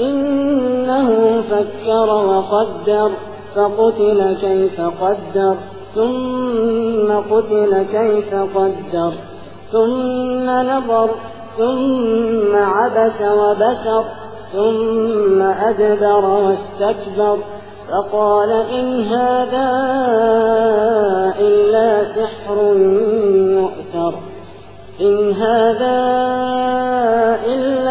إنه فكر وقدر فقتل كيف قدر ثم قتل كيف قدر ثم نظر ثم عبس وبشر ثم أدبر واستكبر فقال إن هذا إلا سحر يؤثر إن هذا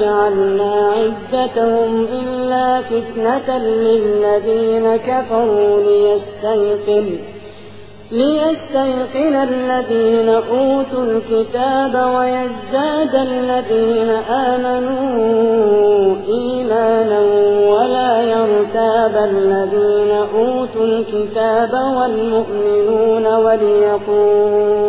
جعلنا عدتهم إلا فتنة للذين كفروا ليستيقن ليستيقن الذين أوتوا الكتاب ويزداد الذين آمنوا إيمانا ولا يرتاب الذين أوتوا الكتاب والمؤمنون وليقول